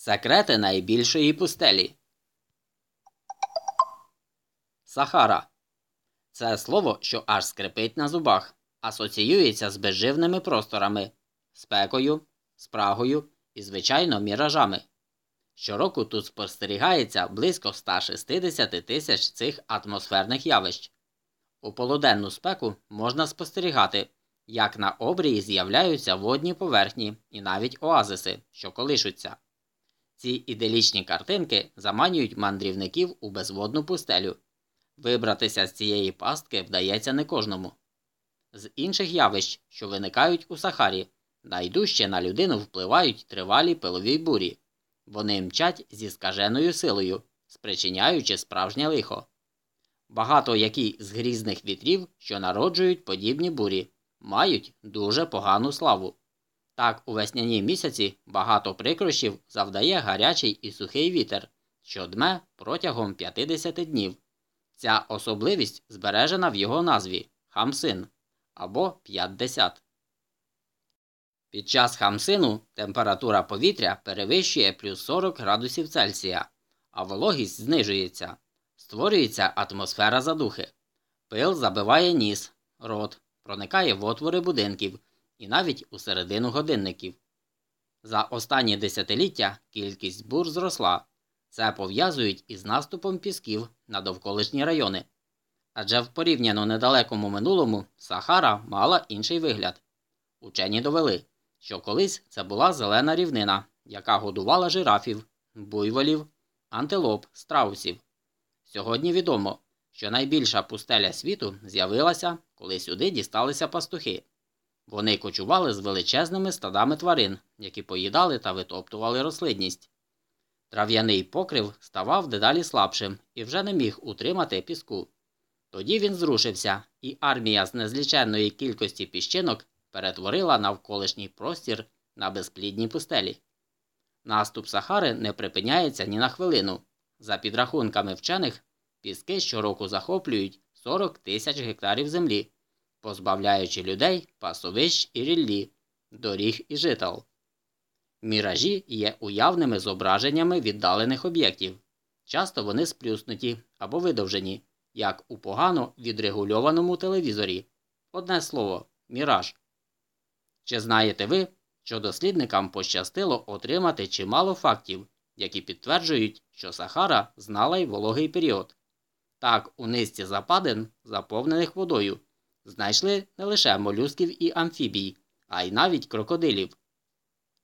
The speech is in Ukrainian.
Секрети найбільшої пустелі. Сахара. Це слово, що аж скрипить на зубах, асоціюється з безживними просторами, спекою, спрагою і, звичайно, міражами. Щороку тут спостерігається близько 160 тисяч цих атмосферних явищ. У полуденну спеку можна спостерігати, як на обрії з'являються водні поверхні і навіть оазиси, що колишуться. Ці іделічні картинки заманюють мандрівників у безводну пустелю. Вибратися з цієї пастки вдається не кожному. З інших явищ, що виникають у Сахарі, найдужче на людину впливають тривалі пилові бурі. Вони мчать зі скаженою силою, спричиняючи справжнє лихо. Багато які з грізних вітрів, що народжують подібні бурі, мають дуже погану славу. Так, у весняні місяці багато прикрощів завдає гарячий і сухий вітер, що дме протягом 50 днів. Ця особливість збережена в його назві хамсин або 50. Під час хамсину температура повітря перевищує плюс 40 градусів Цельсія, а вологість знижується. Створюється атмосфера задухи. Пил забиває ніс, рот, проникає в отвори будинків і навіть у середину годинників. За останні десятиліття кількість бур зросла. Це пов'язують із наступом пісків на довколишні райони. Адже в порівняно недалекому минулому Сахара мала інший вигляд. Учені довели, що колись це була зелена рівнина, яка годувала жирафів, буйволів, антилоп, страусів. Сьогодні відомо, що найбільша пустеля світу з'явилася, коли сюди дісталися пастухи. Вони кочували з величезними стадами тварин, які поїдали та витоптували рослинність. Трав'яний покрив ставав дедалі слабшим і вже не міг утримати піску. Тоді він зрушився, і армія з незліченної кількості піщинок перетворила навколишній простір на безплідні пустелі. Наступ Сахари не припиняється ні на хвилину. За підрахунками вчених, піски щороку захоплюють 40 тисяч гектарів землі, позбавляючи людей пасовищ і ріллі, доріг і жител. Міражі є уявними зображеннями віддалених об'єктів. Часто вони сплюснуті або видовжені, як у погано відрегульованому телевізорі. Одне слово міраж. Чи знаєте ви, що дослідникам пощастило отримати чимало фактів, які підтверджують, що Сахара знала й вологий період? Так, у низці западин, заповнених водою, знайшли не лише молюсків і амфібій, а й навіть крокодилів.